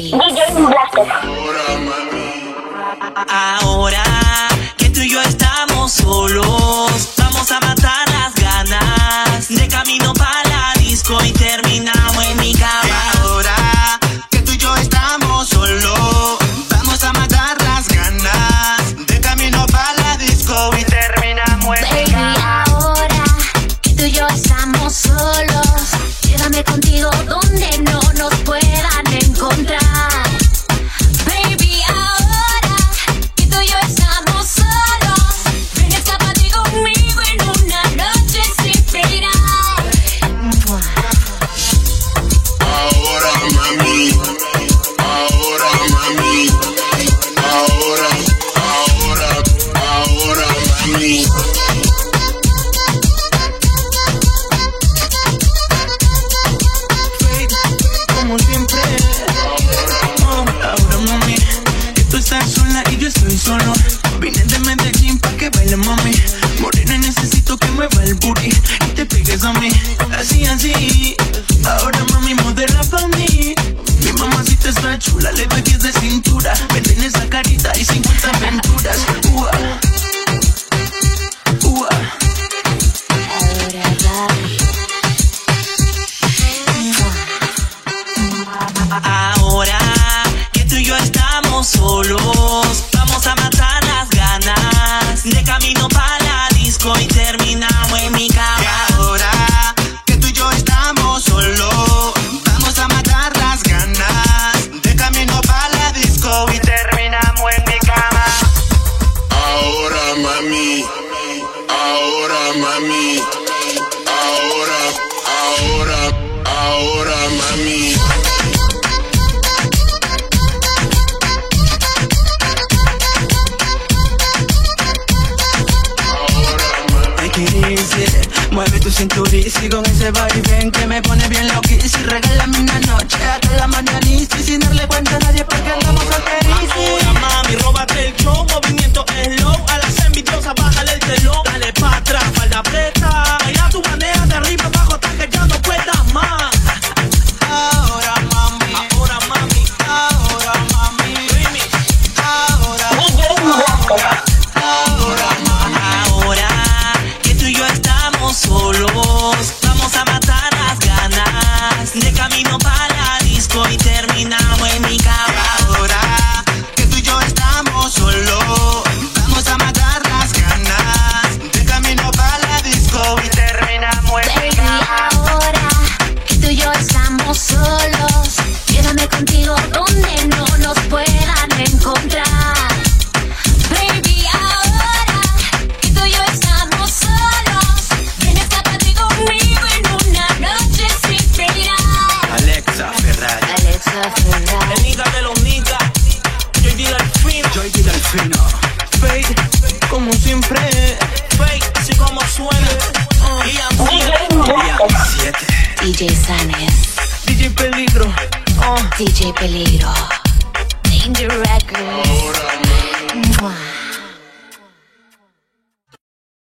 Davis. DJ Blaster. Ahora, mami. Ahora que tú y yo estamos solos solo. Vine de Medellín pa' que baile, mami. Morena, necesito que mueva el booty y te pegues a mí. Así, así. estamos solos. Vamos a matar las ganas. De camino para la disco y terminamos en mi cama. Y ahora que tú y yo estamos solos. Vamos a matar las ganas. De camino para la disco y terminamos en mi cama. Ahora mami. Ahora mami. Ahora, ahora, ahora mami. Mueve tu cinturita y con ese vaivén que me pone bien loquísimo. Regálame una noche Joy y Delfino. Fake, como siempre. Fake, así como suena. Día 7. DJ Sanes. DJ Peligro. DJ Peligro. Danger Records.